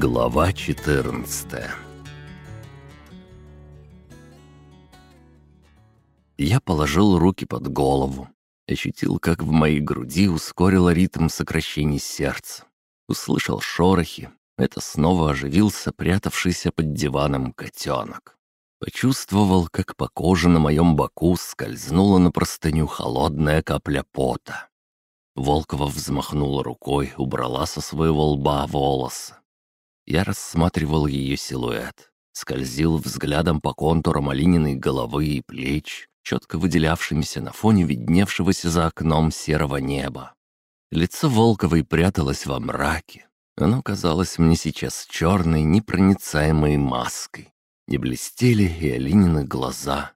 Глава 14 Я положил руки под голову, ощутил, как в моей груди ускорило ритм сокращений сердца. Услышал шорохи. Это снова оживился прятавшийся под диваном котенок. Почувствовал, как по коже на моем боку скользнула на простыню холодная капля пота. Волкова взмахнула рукой, убрала со своего лба волосы. Я рассматривал ее силуэт, скользил взглядом по контурам Алининой головы и плеч, четко выделявшимися на фоне видневшегося за окном серого неба. Лицо Волковой пряталось во мраке. Оно казалось мне сейчас черной, непроницаемой маской. Не блестели и Алинины глаза.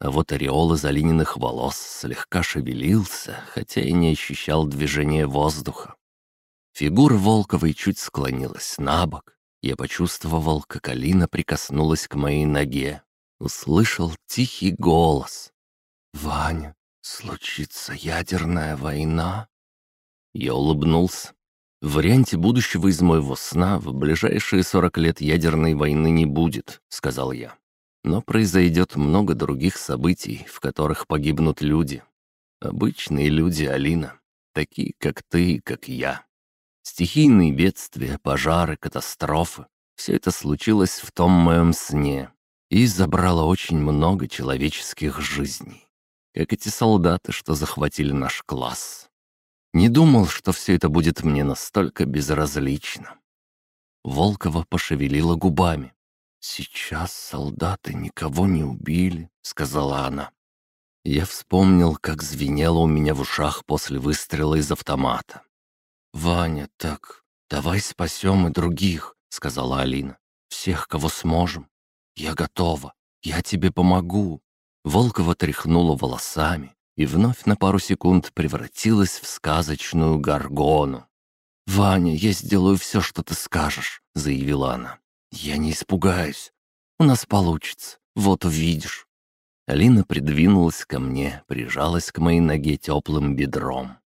А вот ореол из Алининых волос слегка шевелился, хотя и не ощущал движения воздуха. Фигура Волковой чуть склонилась на бок. Я почувствовал, как Алина прикоснулась к моей ноге. Услышал тихий голос. «Ваня, случится ядерная война?» Я улыбнулся. В варианте будущего из моего сна в ближайшие сорок лет ядерной войны не будет, сказал я. Но произойдет много других событий, в которых погибнут люди. Обычные люди, Алина. Такие, как ты и как я. Стихийные бедствия, пожары, катастрофы — все это случилось в том моем сне и забрало очень много человеческих жизней. Как эти солдаты, что захватили наш класс. Не думал, что все это будет мне настолько безразлично. Волкова пошевелила губами. «Сейчас солдаты никого не убили», — сказала она. Я вспомнил, как звенело у меня в ушах после выстрела из автомата. «Ваня, так давай спасем и других», — сказала Алина. «Всех, кого сможем. Я готова. Я тебе помогу». Волкова тряхнула волосами и вновь на пару секунд превратилась в сказочную горгону. «Ваня, я сделаю все, что ты скажешь», — заявила она. «Я не испугаюсь. У нас получится. Вот увидишь». Алина придвинулась ко мне, прижалась к моей ноге теплым бедром.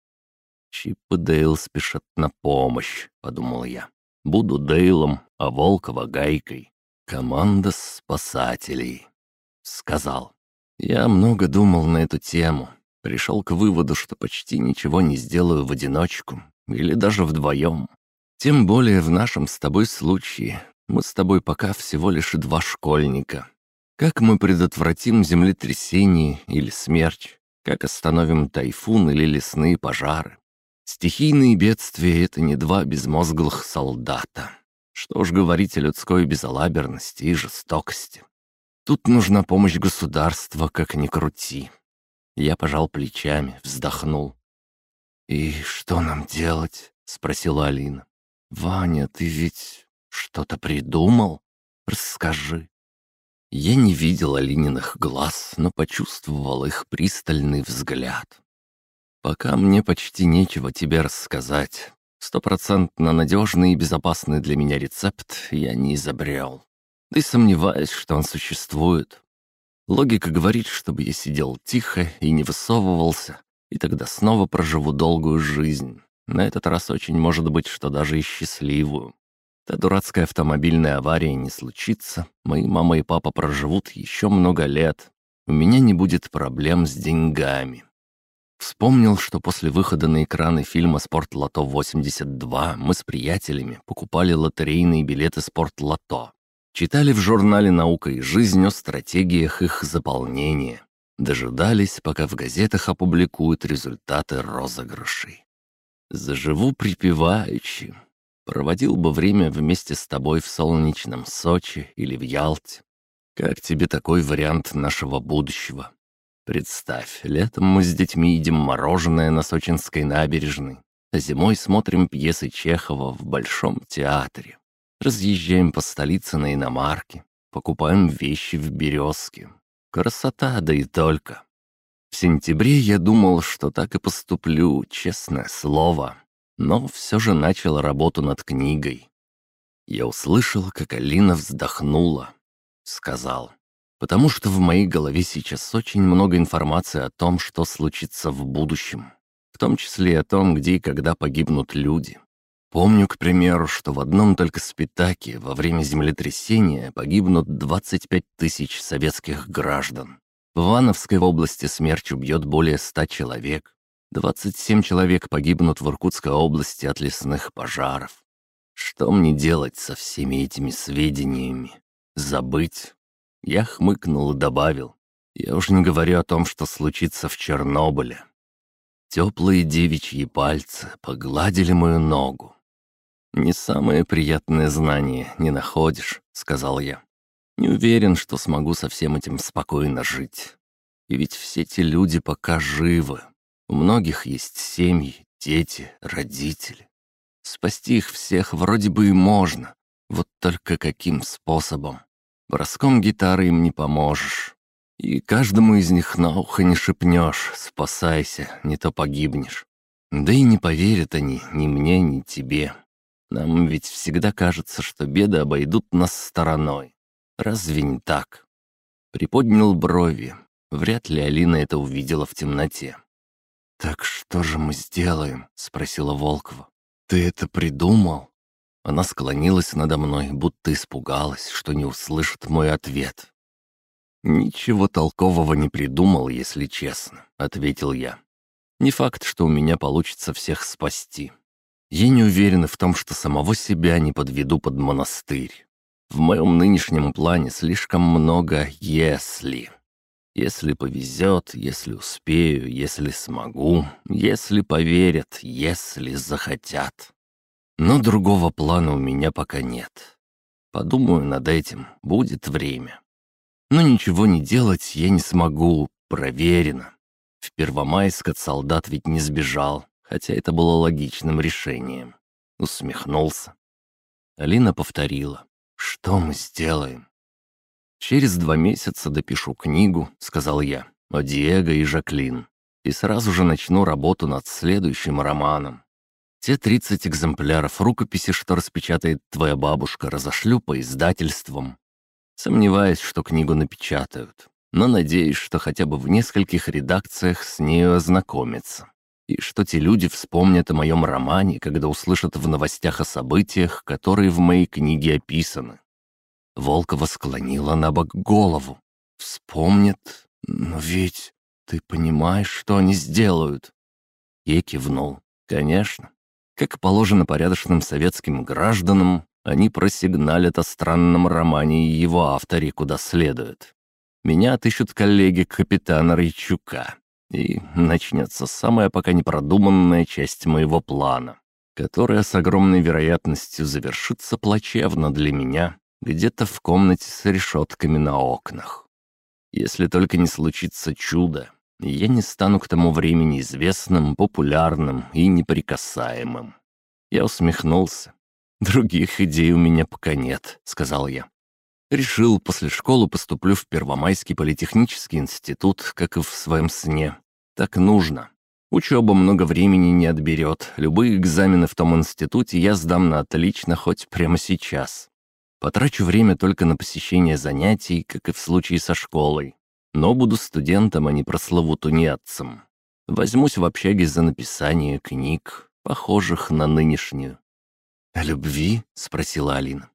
«Чип и Дейл спешат на помощь», — подумал я. «Буду Дейлом, а Волкова — Гайкой. Команда спасателей», — сказал. Я много думал на эту тему. Пришел к выводу, что почти ничего не сделаю в одиночку или даже вдвоем. Тем более в нашем с тобой случае. Мы с тобой пока всего лишь два школьника. Как мы предотвратим землетрясение или смерч? Как остановим тайфун или лесные пожары? Стихийные бедствия — это не два безмозглых солдата. Что уж говорить о людской безалаберности и жестокости. Тут нужна помощь государства, как ни крути. Я пожал плечами, вздохнул. «И что нам делать?» — спросила Алина. «Ваня, ты ведь что-то придумал? Расскажи». Я не видел Алининых глаз, но почувствовал их пристальный взгляд. Пока мне почти нечего тебе рассказать. Стопроцентно надежный и безопасный для меня рецепт я не изобрел. Да и сомневаюсь, что он существует. Логика говорит, чтобы я сидел тихо и не высовывался, и тогда снова проживу долгую жизнь. На этот раз очень может быть, что даже и счастливую. Та дурацкая автомобильная авария не случится, мои мама и папа проживут еще много лет. У меня не будет проблем с деньгами. Вспомнил, что после выхода на экраны фильма «Спорт-лото-82» мы с приятелями покупали лотерейные билеты «Спорт-лото». Читали в журнале «Наука и жизнь» о стратегиях их заполнения. Дожидались, пока в газетах опубликуют результаты розыгрышей. Заживу припеваючи. Проводил бы время вместе с тобой в солнечном Сочи или в Ялте. Как тебе такой вариант нашего будущего? Представь, летом мы с детьми едим мороженое на Сочинской набережной, а зимой смотрим пьесы Чехова в Большом театре. Разъезжаем по столице на иномарке, покупаем вещи в «Березке». Красота, да и только. В сентябре я думал, что так и поступлю, честное слово, но все же начал работу над книгой. Я услышал, как Алина вздохнула. Сказал, Потому что в моей голове сейчас очень много информации о том, что случится в будущем. В том числе и о том, где и когда погибнут люди. Помню, к примеру, что в одном только Спитаке во время землетрясения погибнут 25 тысяч советских граждан. В Ивановской области смерч убьет более 100 человек. 27 человек погибнут в Иркутской области от лесных пожаров. Что мне делать со всеми этими сведениями? Забыть? Я хмыкнул и добавил. Я уж не говорю о том, что случится в Чернобыле. Теплые девичьи пальцы погладили мою ногу. «Не самое приятное знание не находишь», — сказал я. «Не уверен, что смогу со всем этим спокойно жить. И ведь все те люди пока живы. У многих есть семьи, дети, родители. Спасти их всех вроде бы и можно. Вот только каким способом? Броском гитары им не поможешь. И каждому из них на ухо не шепнешь «спасайся, не то погибнешь». Да и не поверят они ни мне, ни тебе. Нам ведь всегда кажется, что беды обойдут нас стороной. Разве не так? Приподнял брови. Вряд ли Алина это увидела в темноте. «Так что же мы сделаем?» — спросила Волкова. «Ты это придумал?» Она склонилась надо мной, будто испугалась, что не услышит мой ответ. «Ничего толкового не придумал, если честно», — ответил я. «Не факт, что у меня получится всех спасти. Я не уверен в том, что самого себя не подведу под монастырь. В моем нынешнем плане слишком много «если». Если повезет, если успею, если смогу, если поверят, если захотят. Но другого плана у меня пока нет. Подумаю над этим, будет время. Но ничего не делать я не смогу, проверено. В Первомайск от солдат ведь не сбежал, хотя это было логичным решением. Усмехнулся. Алина повторила. «Что мы сделаем?» «Через два месяца допишу книгу», — сказал я, — «о Диего и Жаклин, и сразу же начну работу над следующим романом. Те 30 экземпляров рукописи, что распечатает твоя бабушка, разошлю по издательствам. Сомневаюсь, что книгу напечатают, но надеюсь, что хотя бы в нескольких редакциях с нею ознакомятся и что те люди вспомнят о моем романе, когда услышат в новостях о событиях, которые в моей книге описаны. Волкова склонила на бок голову. «Вспомнят? Но ведь ты понимаешь, что они сделают?» Я кивнул. «Конечно. Как положено порядочным советским гражданам, они просигналят о странном романе и его авторе куда следует. Меня отыщут коллеги капитана Рычука, и начнется самая пока непродуманная часть моего плана, которая с огромной вероятностью завершится плачевно для меня где-то в комнате с решетками на окнах. Если только не случится чудо, я не стану к тому времени известным, популярным и неприкасаемым. Я усмехнулся. «Других идей у меня пока нет», — сказал я. Решил, после школы поступлю в Первомайский политехнический институт, как и в своем сне. Так нужно. Учеба много времени не отберет. Любые экзамены в том институте я сдам на отлично хоть прямо сейчас. Потрачу время только на посещение занятий, как и в случае со школой. Но буду студентом, а не прословутунеадцем. Возьмусь в общаге за написание книг, похожих на нынешнюю. «О любви?» — спросила Алина.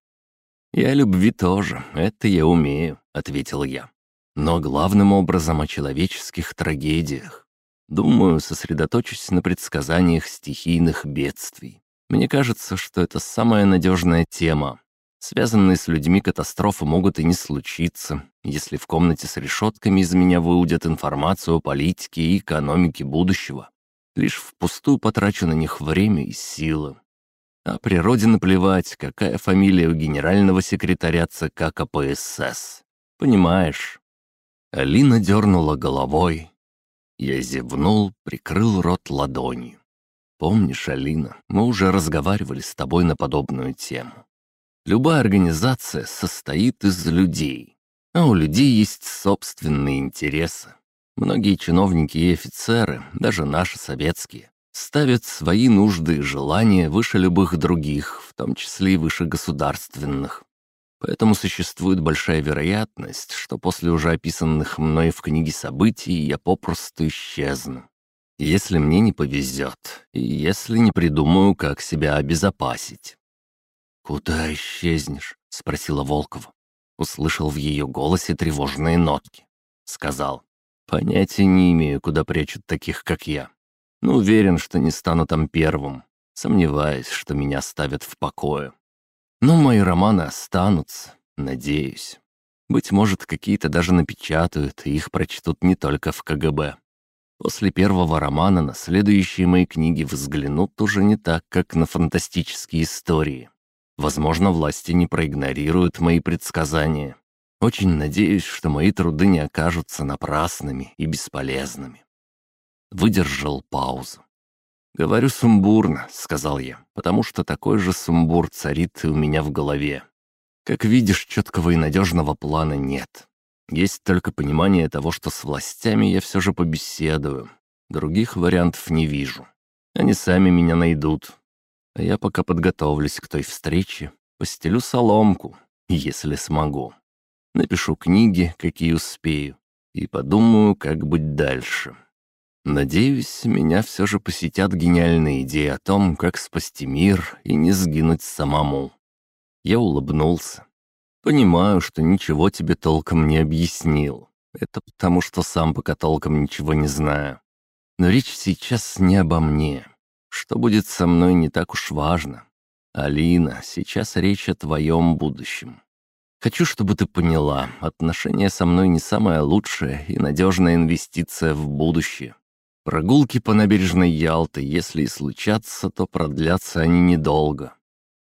«И о любви тоже, это я умею», — ответил я. «Но главным образом о человеческих трагедиях. Думаю, сосредоточусь на предсказаниях стихийных бедствий. Мне кажется, что это самая надежная тема. Связанные с людьми катастрофы могут и не случиться, если в комнате с решетками из меня выудят информацию о политике и экономике будущего. Лишь впустую потрачу на них время и силы. А природе наплевать, какая фамилия у генерального секретаря ЦК КПСС. Понимаешь?» Алина дернула головой. Я зевнул, прикрыл рот ладонью. «Помнишь, Алина, мы уже разговаривали с тобой на подобную тему. Любая организация состоит из людей, а у людей есть собственные интересы. Многие чиновники и офицеры, даже наши советские, ставят свои нужды и желания выше любых других, в том числе и выше государственных. Поэтому существует большая вероятность, что после уже описанных мной в книге событий я попросту исчезну. Если мне не повезет, и если не придумаю, как себя обезопасить. «Куда исчезнешь?» — спросила Волкова. Услышал в ее голосе тревожные нотки. Сказал, «Понятия не имею, куда прячут таких, как я. Но уверен, что не стану там первым. Сомневаюсь, что меня оставят в покое. Но мои романы останутся, надеюсь. Быть может, какие-то даже напечатают, и их прочтут не только в КГБ. После первого романа на следующие мои книги взглянут уже не так, как на фантастические истории. Возможно, власти не проигнорируют мои предсказания. Очень надеюсь, что мои труды не окажутся напрасными и бесполезными. Выдержал паузу. «Говорю сумбурно», — сказал я, «потому что такой же сумбур царит и у меня в голове. Как видишь, четкого и надежного плана нет. Есть только понимание того, что с властями я все же побеседую. Других вариантов не вижу. Они сами меня найдут. А я пока подготовлюсь к той встрече, постелю соломку, если смогу. Напишу книги, какие успею, и подумаю, как быть дальше. Надеюсь, меня все же посетят гениальные идеи о том, как спасти мир и не сгинуть самому. Я улыбнулся. Понимаю, что ничего тебе толком не объяснил. Это потому, что сам пока толком ничего не знаю. Но речь сейчас не обо мне. Что будет со мной, не так уж важно. Алина, сейчас речь о твоем будущем. Хочу, чтобы ты поняла, отношения со мной не самая лучшая и надежная инвестиция в будущее. Прогулки по набережной Ялты, если и случатся, то продлятся они недолго.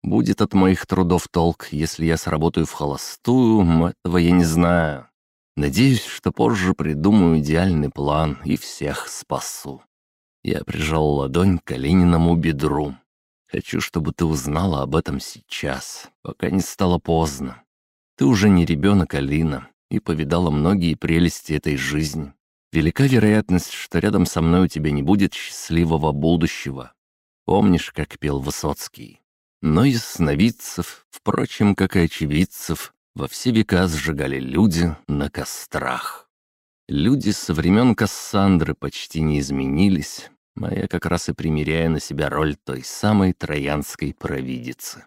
Будет от моих трудов толк, если я сработаю в холостую, этого я не знаю. Надеюсь, что позже придумаю идеальный план и всех спасу. Я прижал ладонь к Калининому бедру. Хочу, чтобы ты узнала об этом сейчас, пока не стало поздно. Ты уже не ребенок, Алина, и повидала многие прелести этой жизни. Велика вероятность, что рядом со мной у тебя не будет счастливого будущего. Помнишь, как пел Высоцкий? Но и сновидцев, впрочем, как и очевидцев, во все века сжигали люди на кострах. Люди со времен Кассандры почти не изменились, а я как раз и примеряю на себя роль той самой троянской провидицы.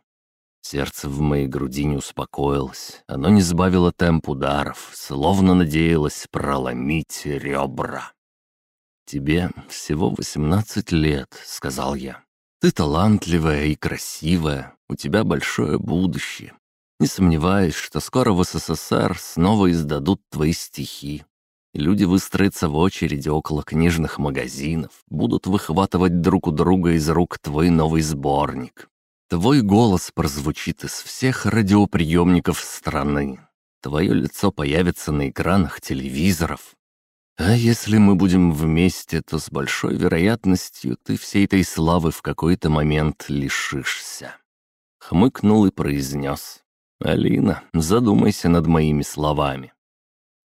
Сердце в моей груди не успокоилось, оно не сбавило темп ударов, словно надеялось проломить ребра. «Тебе всего восемнадцать лет», — сказал я. «Ты талантливая и красивая, у тебя большое будущее. Не сомневаюсь, что скоро в СССР снова издадут твои стихи, Люди выстроятся в очереди около книжных магазинов, будут выхватывать друг у друга из рук твой новый сборник. Твой голос прозвучит из всех радиоприемников страны. Твое лицо появится на экранах телевизоров. А если мы будем вместе, то с большой вероятностью ты всей этой славы в какой-то момент лишишься. Хмыкнул и произнес. «Алина, задумайся над моими словами.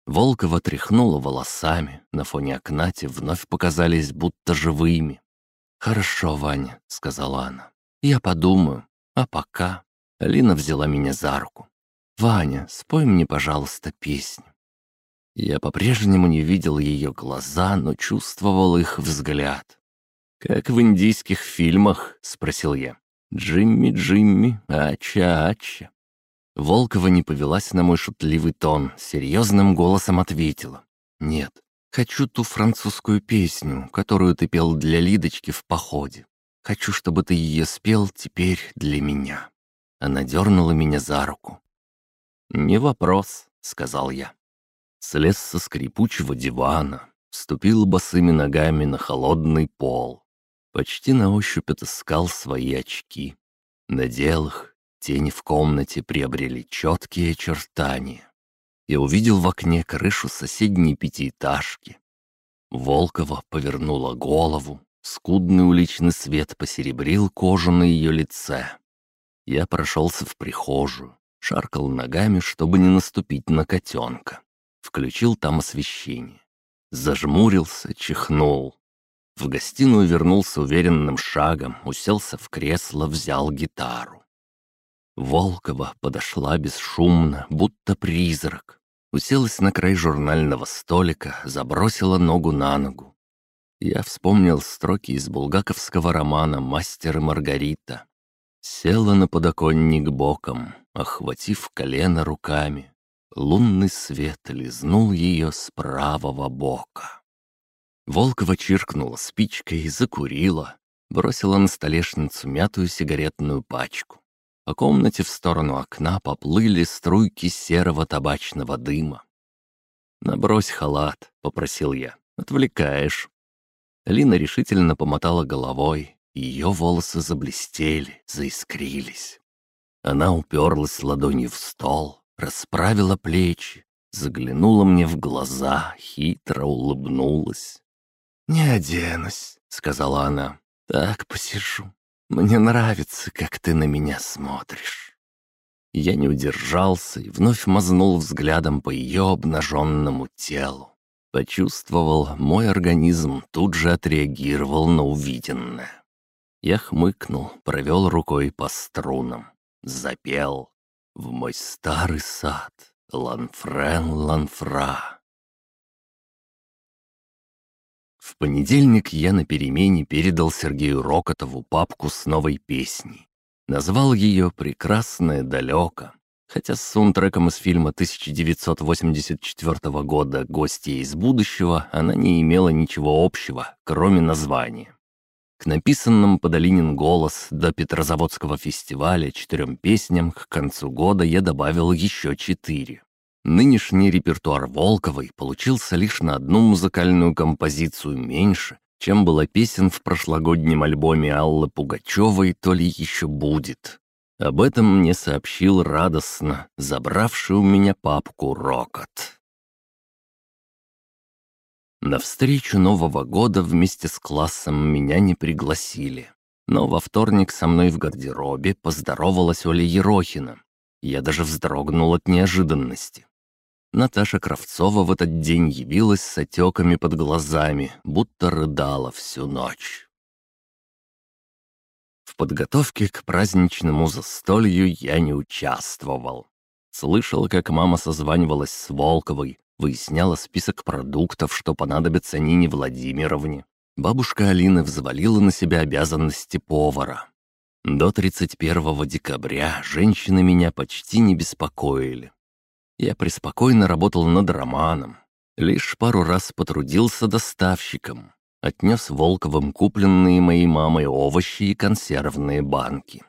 Волкова тряхнула волосами, на фоне окна те вновь показались будто живыми. «Хорошо, Ваня», — сказала она. «Я подумаю. А пока...» Алина взяла меня за руку. «Ваня, спой мне, пожалуйста, песню». Я по-прежнему не видел ее глаза, но чувствовал их взгляд. «Как в индийских фильмах?» — спросил я. «Джимми, Джимми, ача, ача». Волкова не повелась на мой шутливый тон, серьезным голосом ответила. «Нет, хочу ту французскую песню, которую ты пел для Лидочки в походе. Хочу, чтобы ты ее спел теперь для меня». Она дернула меня за руку. «Не вопрос», — сказал я. Слез со скрипучего дивана, ступил босыми ногами на холодный пол. Почти на ощупь отыскал свои очки. Надел их Тени в комнате приобрели четкие очертания. Я увидел в окне крышу соседней пятиэтажки. Волкова повернула голову, скудный уличный свет посеребрил кожу на ее лице. Я прошелся в прихожую, шаркал ногами, чтобы не наступить на котенка. Включил там освещение. Зажмурился, чихнул. В гостиную вернулся уверенным шагом, уселся в кресло, взял гитару. Волкова подошла бесшумно, будто призрак. Уселась на край журнального столика, забросила ногу на ногу. Я вспомнил строки из булгаковского романа «Мастер и Маргарита». Села на подоконник боком, охватив колено руками. Лунный свет лизнул ее с правого бока. Волкова чиркнула спичкой и закурила, бросила на столешницу мятую сигаретную пачку. По комнате в сторону окна поплыли струйки серого табачного дыма. «Набрось халат», — попросил я. «Отвлекаешь». Лина решительно помотала головой, ее волосы заблестели, заискрились. Она уперлась ладонью в стол, расправила плечи, заглянула мне в глаза, хитро улыбнулась. «Не оденусь», — сказала она. «Так посижу. Мне нравится, как ты на меня смотришь». Я не удержался и вновь мазнул взглядом по ее обнаженному телу. Почувствовал, мой организм тут же отреагировал на увиденное. Я хмыкнул, провел рукой по струнам, запел. В мой старый сад, ланфрен ланфра. В понедельник я на перемене передал Сергею Рокотову папку с новой песней. Назвал ее «Прекрасное далеко», хотя с саундтреком из фильма 1984 года «Гостья из будущего» она не имела ничего общего, кроме названия. К написанным под Алинин голос до Петрозаводского фестиваля четырем песням к концу года я добавил еще четыре. Нынешний репертуар Волковой получился лишь на одну музыкальную композицию меньше, чем было песен в прошлогоднем альбоме Аллы Пугачевой «То ли еще будет». Об этом мне сообщил радостно, забравший у меня папку «Рокот». На встречу Нового года вместе с классом меня не пригласили. Но во вторник со мной в гардеробе поздоровалась Оля Ерохина. Я даже вздрогнул от неожиданности. Наташа Кравцова в этот день явилась с отеками под глазами, будто рыдала всю ночь. В подготовке к праздничному застолью я не участвовал. Слышал, как мама созванивалась с Волковой, выясняла список продуктов, что понадобится Нине Владимировне. Бабушка Алины взвалила на себя обязанности повара. До 31 декабря женщины меня почти не беспокоили. Я преспокойно работал над романом. Лишь пару раз потрудился доставщиком. Отнес Волковым купленные моей мамой овощи и консервные банки.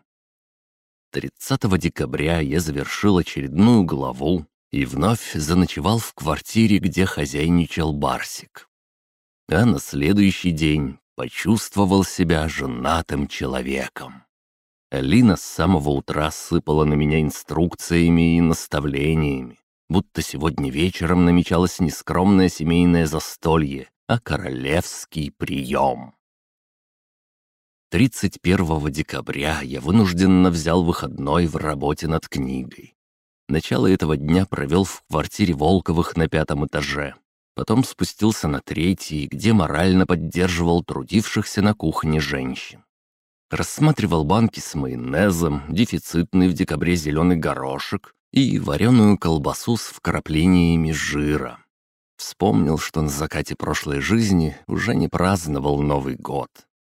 30 декабря я завершил очередную главу и вновь заночевал в квартире, где хозяйничал Барсик. А на следующий день почувствовал себя женатым человеком. Алина с самого утра сыпала на меня инструкциями и наставлениями, будто сегодня вечером намечалось не скромное семейное застолье, а королевский прием. 31 декабря я вынужденно взял выходной в работе над книгой. Начало этого дня провел в квартире Волковых на пятом этаже. Потом спустился на третий, где морально поддерживал трудившихся на кухне женщин. Рассматривал банки с майонезом, дефицитный в декабре зеленый горошек и вареную колбасу с вкраплениями жира. Вспомнил, что на закате прошлой жизни уже не праздновал Новый год.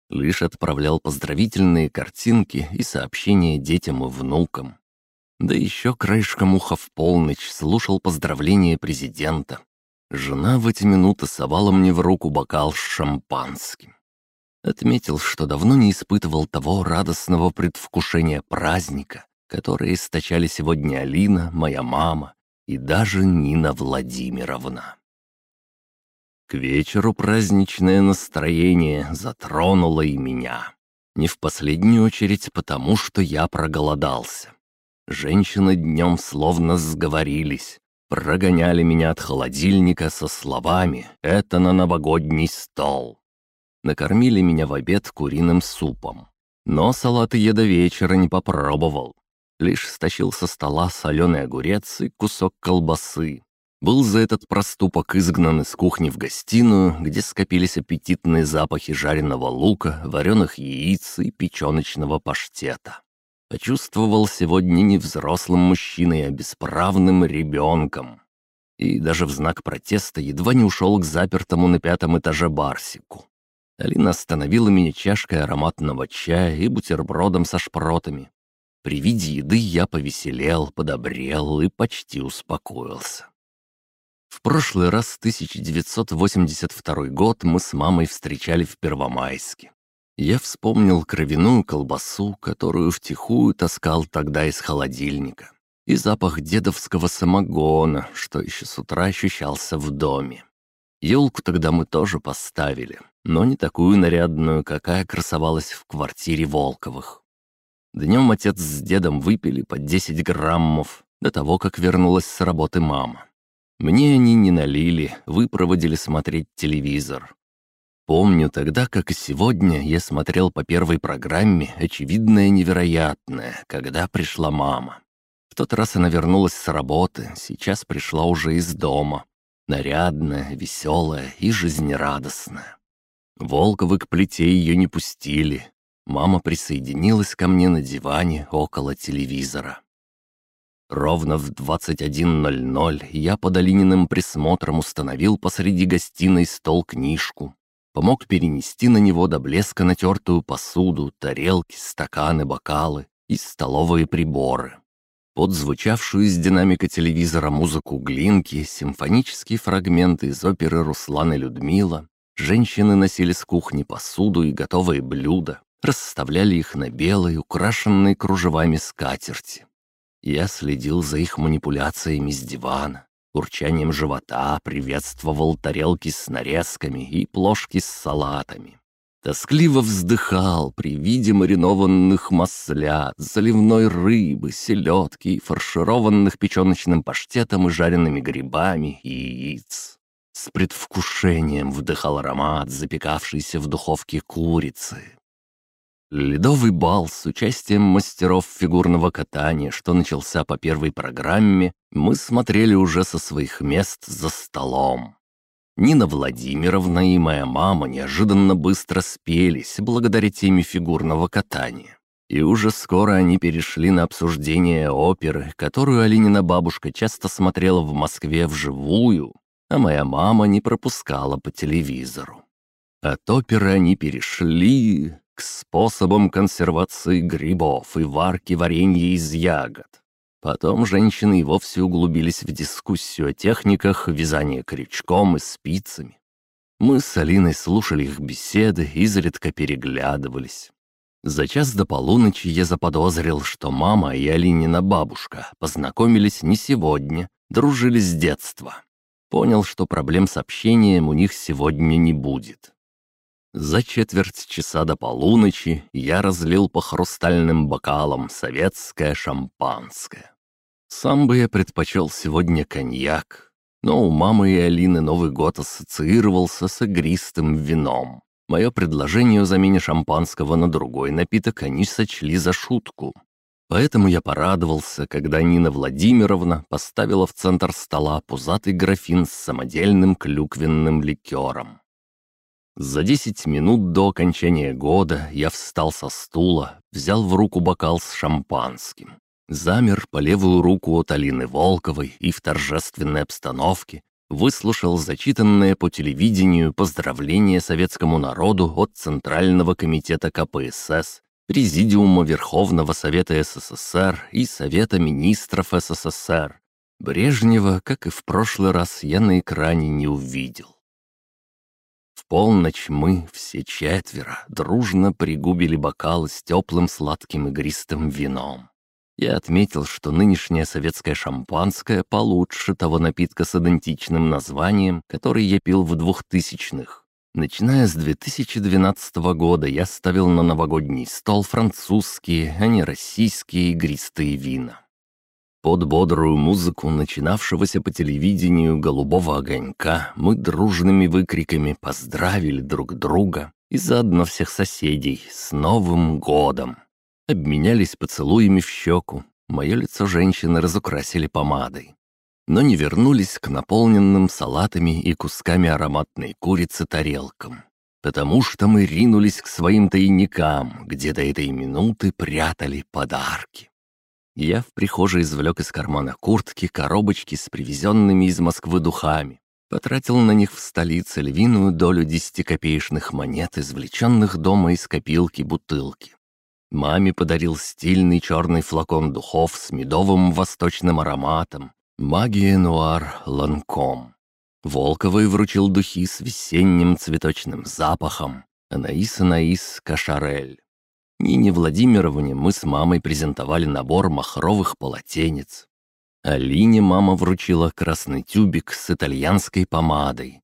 Лишь отправлял поздравительные картинки и сообщения детям и внукам. Да еще краешком уха в полночь слушал поздравления президента. Жена в эти минуты совала мне в руку бокал с шампанским. Отметил, что давно не испытывал того радостного предвкушения праздника, которое источали сегодня Алина, моя мама и даже Нина Владимировна. К вечеру праздничное настроение затронуло и меня. Не в последнюю очередь потому, что я проголодался. Женщины днем словно сговорились, прогоняли меня от холодильника со словами «это на новогодний стол» накормили меня в обед куриным супом. Но салаты я до вечера не попробовал. Лишь стащил со стола соленый огурец и кусок колбасы. Был за этот проступок изгнан из кухни в гостиную, где скопились аппетитные запахи жареного лука, вареных яиц и печеночного паштета. Почувствовал сегодня не взрослым мужчиной, а бесправным ребенком. И даже в знак протеста едва не ушел к запертому на пятом этаже Барсику. Алина остановила меня чашкой ароматного чая и бутербродом со шпротами. При виде еды я повеселел, подобрел и почти успокоился. В прошлый раз, 1982 год, мы с мамой встречали в Первомайске. Я вспомнил кровяную колбасу, которую втихую таскал тогда из холодильника, и запах дедовского самогона, что еще с утра ощущался в доме. Елку тогда мы тоже поставили, но не такую нарядную, какая красовалась в квартире Волковых. Днем отец с дедом выпили по 10 граммов до того, как вернулась с работы мама. Мне они не налили, выпроводили смотреть телевизор. Помню тогда, как и сегодня, я смотрел по первой программе «Очевидное невероятное», когда пришла мама. В тот раз она вернулась с работы, сейчас пришла уже из дома. Нарядная, веселая и жизнерадостная. Волковы к плите ее не пустили. Мама присоединилась ко мне на диване около телевизора. Ровно в 21.00 я под Алининым присмотром установил посреди гостиной стол-книжку, помог перенести на него до блеска натертую посуду, тарелки, стаканы, бокалы и столовые приборы. Под звучавшую из динамика телевизора музыку Глинки, симфонические фрагменты из оперы Руслан и Людмила, женщины носили с кухни посуду и готовые блюда, расставляли их на белой, украшенной кружевами скатерти. Я следил за их манипуляциями с дивана, урчанием живота приветствовал тарелки с нарезками и плошки с салатами. Тоскливо вздыхал при виде маринованных маслят, заливной рыбы, селедки фаршированных печеночным паштетом и жареными грибами и яиц. С предвкушением вдыхал аромат запекавшейся в духовке курицы, Ледовый бал с участием мастеров фигурного катания, что начался по первой программе, мы смотрели уже со своих мест за столом. Нина Владимировна и моя мама неожиданно быстро спелись благодаря теме фигурного катания. И уже скоро они перешли на обсуждение оперы, которую Алинина бабушка часто смотрела в Москве вживую, а моя мама не пропускала по телевизору. От оперы они перешли к способам консервации грибов и варки варенья из ягод. Потом женщины и вовсе углубились в дискуссию о техниках вязания крючком и спицами. Мы с Алиной слушали их беседы, изредка переглядывались. За час до полуночи я заподозрил, что мама и Алинина бабушка познакомились не сегодня, дружили с детства. Понял, что проблем с общением у них сегодня не будет. За четверть часа до полуночи я разлил по хрустальным бокалам советское шампанское. Сам бы я предпочел сегодня коньяк, но у мамы и Алины Новый год ассоциировался с игристым вином. Мое предложение о замене шампанского на другой напиток они сочли за шутку. Поэтому я порадовался, когда Нина Владимировна поставила в центр стола пузатый графин с самодельным клюквенным ликером. За десять минут до окончания года я встал со стула, взял в руку бокал с шампанским. Замер по левую руку от Алины Волковой и в торжественной обстановке выслушал зачитанное по телевидению поздравление советскому народу от Центрального комитета КПСС, Президиума Верховного Совета СССР и Совета Министров СССР. Брежнева, как и в прошлый раз, я на экране не увидел. В полночь мы, все четверо, дружно пригубили бокалы с теплым сладким игристым вином. Я отметил, что нынешнее советское шампанское получше того напитка с идентичным названием, который я пил в двухтысячных. Начиная с 2012 года я ставил на новогодний стол французские, а не российские игристые вина. Под бодрую музыку начинавшегося по телевидению «Голубого огонька» мы дружными выкриками поздравили друг друга и заодно всех соседей с Новым годом. Обменялись поцелуями в щеку, мое лицо женщины разукрасили помадой. Но не вернулись к наполненным салатами и кусками ароматной курицы тарелкам, потому что мы ринулись к своим тайникам, где до этой минуты прятали подарки. Я в прихожей извлек из кармана куртки коробочки с привезенными из Москвы духами. Потратил на них в столице львиную долю десятикопеечных монет, извлеченных дома из копилки бутылки. Маме подарил стильный черный флакон духов с медовым восточным ароматом. Магия Нуар Ланком. Волковой вручил духи с весенним цветочным запахом. Анаис Анаис Кашарель. Нине Владимировне мы с мамой презентовали набор махровых полотенец. Алине мама вручила красный тюбик с итальянской помадой.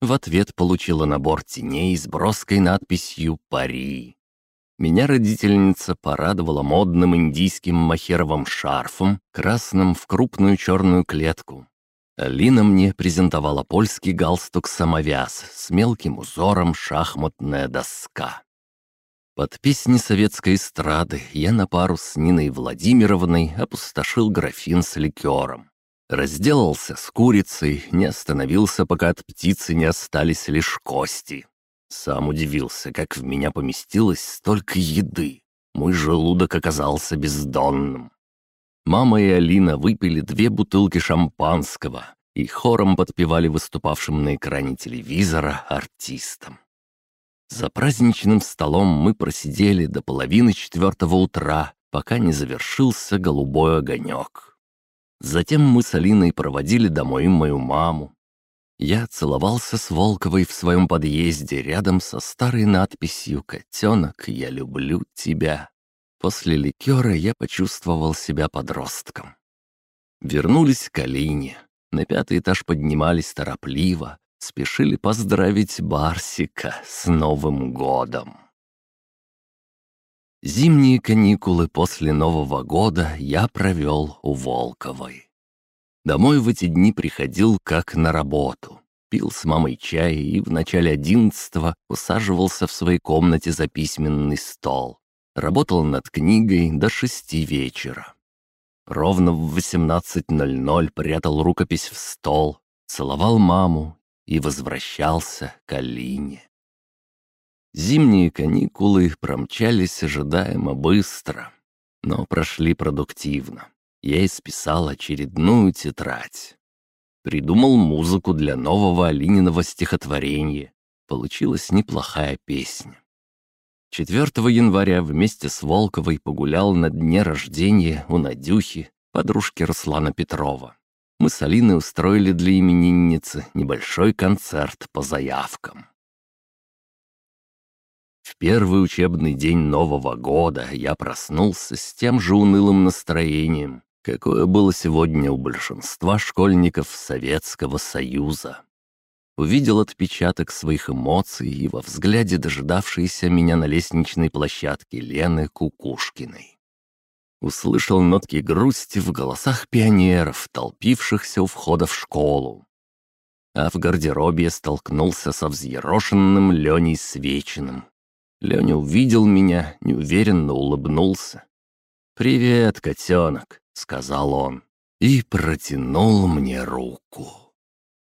В ответ получила набор теней с броской надписью «Пари». Меня родительница порадовала модным индийским махеровым шарфом, красным в крупную черную клетку. Алина мне презентовала польский галстук-самовяз с мелким узором шахматная доска. Под песни советской эстрады я на пару с Ниной Владимировной опустошил графин с ликером. Разделался с курицей, не остановился, пока от птицы не остались лишь кости. Сам удивился, как в меня поместилось столько еды. Мой желудок оказался бездонным. Мама и Алина выпили две бутылки шампанского и хором подпевали выступавшим на экране телевизора артистам. За праздничным столом мы просидели до половины четвертого утра, пока не завершился голубой огонек. Затем мы с Алиной проводили домой мою маму. Я целовался с Волковой в своем подъезде рядом со старой надписью «Котенок, я люблю тебя». После ликера я почувствовал себя подростком. Вернулись к Алине. На пятый этаж поднимались торопливо, спешили поздравить Барсика с Новым годом. Зимние каникулы после Нового года я провел у Волковой. Домой в эти дни приходил как на работу. Пил с мамой чай и в начале одиннадцатого усаживался в своей комнате за письменный стол. Работал над книгой до шести вечера. Ровно в 18.00 прятал рукопись в стол, целовал маму и возвращался к Алине. Зимние каникулы промчались ожидаемо быстро, но прошли продуктивно. Я исписал очередную тетрадь. Придумал музыку для нового Алининого стихотворения. Получилась неплохая песня. 4 января вместе с Волковой погулял на дне рождения у Надюхи, подружки Руслана Петрова мы с Алиной устроили для именинницы небольшой концерт по заявкам. В первый учебный день Нового года я проснулся с тем же унылым настроением, какое было сегодня у большинства школьников Советского Союза. Увидел отпечаток своих эмоций и во взгляде дожидавшейся меня на лестничной площадке Лены Кукушкиной услышал нотки грусти в голосах пионеров, толпившихся у входа в школу. А в гардеробе столкнулся со взъерошенным Леней Свечиным. Леня увидел меня, неуверенно улыбнулся. «Привет, котенок», — сказал он, и протянул мне руку.